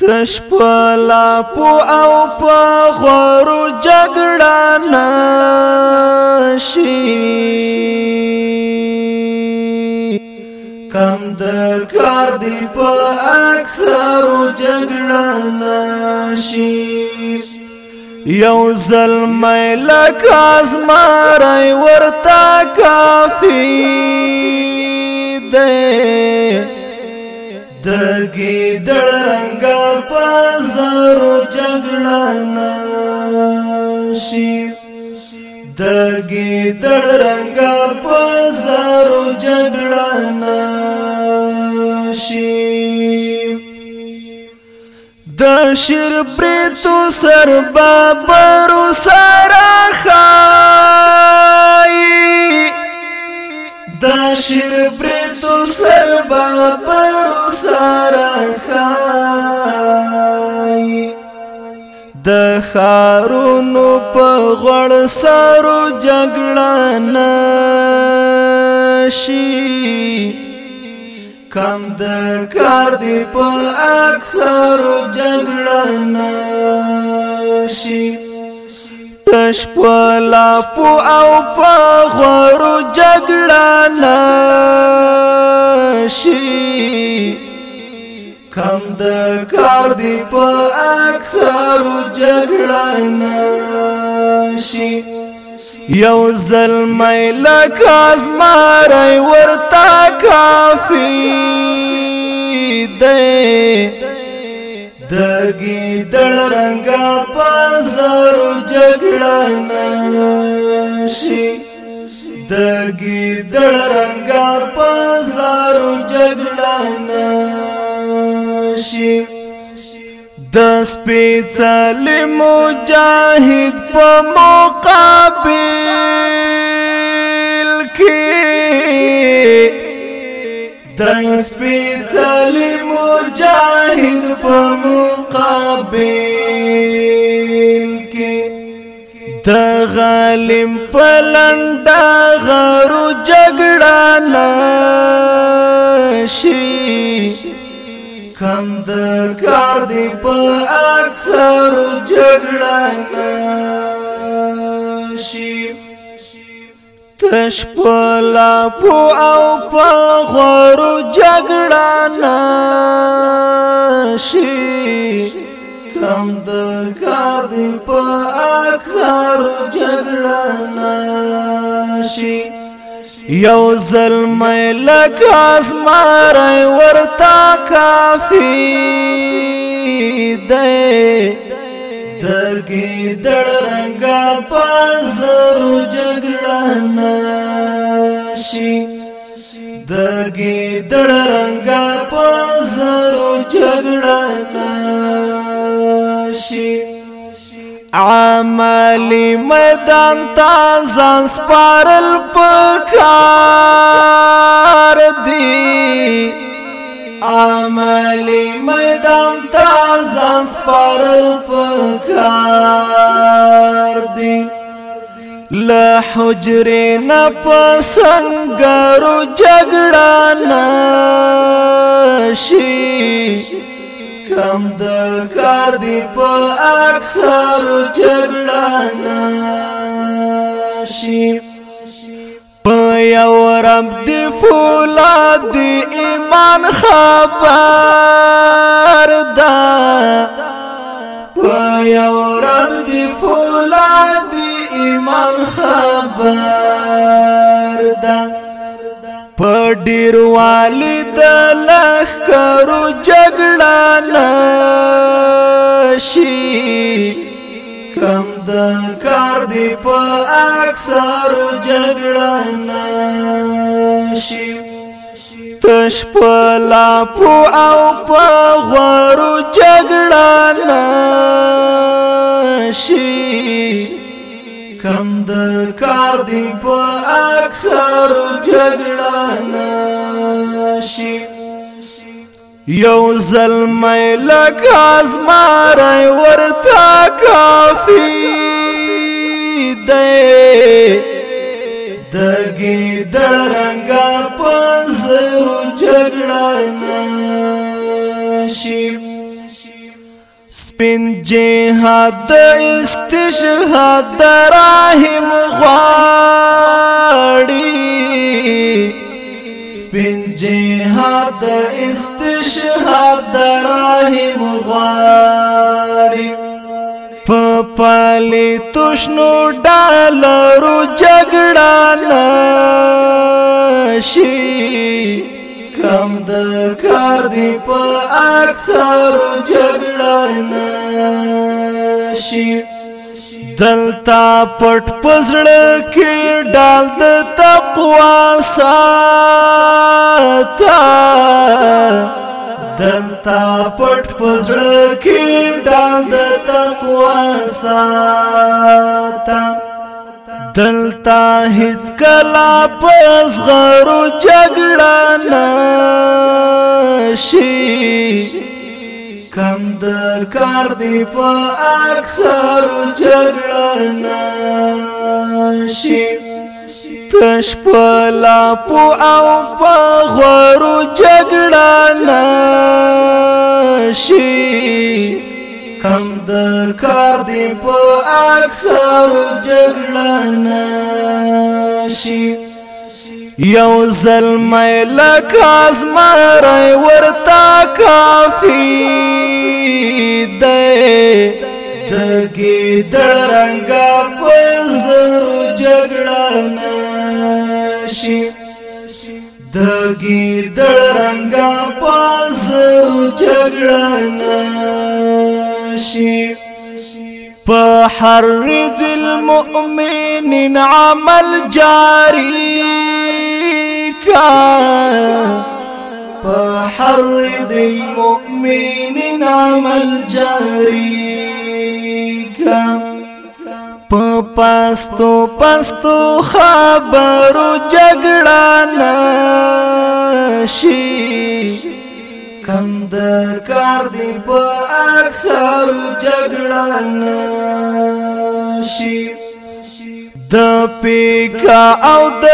تش په لاپو او په غورو جګړه نشي کم د کار دی په اکثرو جګړه نشي یو زلمی لکه ازماری ورته کافی دی د ګیدړ رنگا پزرو جګړه نشي د ګیدړ رنگا پزرو جګړه نشي د شیر بریتو سر بابرو سره خای د شیر بریتو تو سر بابر سارا خای د خارونو په غړ سارو جګړه نشي کم د کار دی په اکثر جګړه نشي شپلا پو او په غورو جګړه نشي کم د کار دی په اکثر جګړه نشي یو زلمی لکه ازماری ورتا کافی دی دگی دل رنگا پازار جگڑا نشی دگی دل رنگا پازار جگڑا نشی دس پیچل مجاہد پا مقابل کی د سپیڅلی مجاهد په مقابل کې د غالم په لنډه غرو جګړه نشي کم د کار دی په اکثر جګړه نشي سش پلا پو او په غورو جګړه نشي کم د کار دی په اکثر جګړه نشي یو ظلم لکه ازمارای ورتا کافی دی دګي دړ رنگا پزرو جګړه کړنا شي عملی میدان تا ځان سپارل پکار دی عملی میدان تا ځان سپارل پکار دی له حجرې نه پسنګرو جګړه نشي کم د کار دی په اکثر جګړه نشي په یو رب دی فولاد دی ایمان خبر دا په یو رب دی فولاد دی ایمان خبر دا په ډیر والد لخ کرو جگڑا نشی کم د کار دی په اکثر جگڑا نشی تش په لاپو او په غورو جگړه نشي کم د کار دی په اکثر جگړه نشي یو زلمی لکه زماری ورتا کافی دی دگی درنگا پزرو جگڑا نشی سپین جهاد استشهاد راهم غواړي سپین جهاد استشهاد دراهم غاری په پالي تشنو ډالرو جګړه نشي کم د کار دی په اکثر جګړه نشي دلتا پټ پزړه کې ډال د تب پواساتا دلتا پټ پزړه کې ډاند تقوا ساتا دلتا هیڅ کلا پس غرو جګړه نشي کم د کار دی په اکثر جګړه نشي تش په لاپو او په غورو جګړه نشي کم د کار دی په اکثر جګړه نشي یو زلمی لکه زمری ورته کافی دی د ګیدړ رنګه په زرو جګړه نه شي د ګیدړ رنگا پاس جګړنا شي په هر دل مؤمنین عمل جاری کا په هر دل مؤمنین عمل جاری کا په پاستو پاستو خبرو جګړه نشي کند کار دی په اکثر جګړه نشي د پیکا او د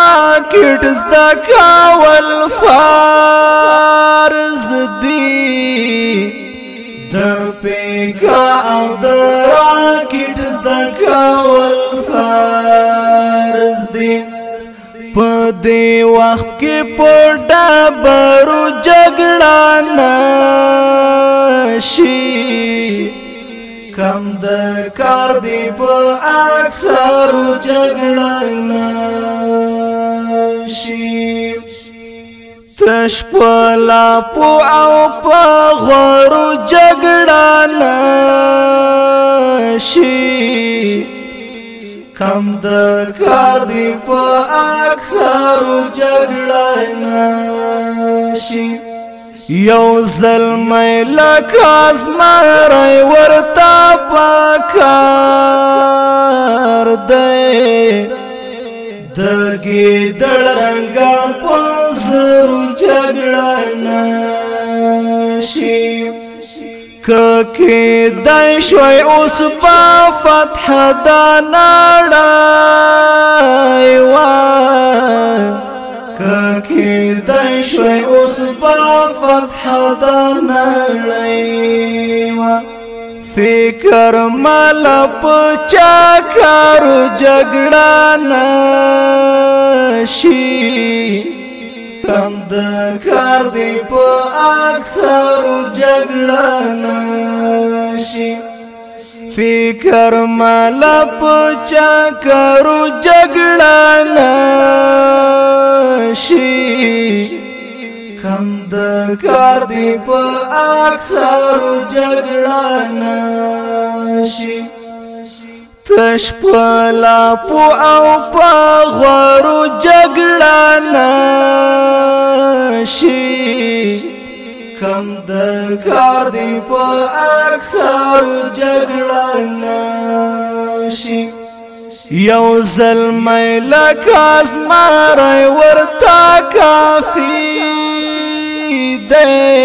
راکټ زدا کاول فرض دی د پیکا او د راکټ کول فرض دی په دې وخت کې پټه برو جګړه نشي کم د کار دی په اکثر جګړه نشي تش پلا پو او په غورو جګړه نشي کم د کار دی په اکثر جګړه نشي یو زلمی لکاز مری ورتا پکار دی دگی دل رنگا پزر رڼا شي ککه دای شوي اوس په فتح دا نړای وا ککه دای شوي اوس په فتح دا نړای وا فکر مال پچا کارو جګړه نشي کم د کار دی په اکثر جګړه نشي فکر مال په چا کرو جګړه نشي کم د کار دی په اکثر جګړه نشي تش پلا پو او پا غورو جگڑا ناشی کم دکار دی پا اکسار جگڑا ناشی یو زلمی لکاز مارای ورطا کافی دی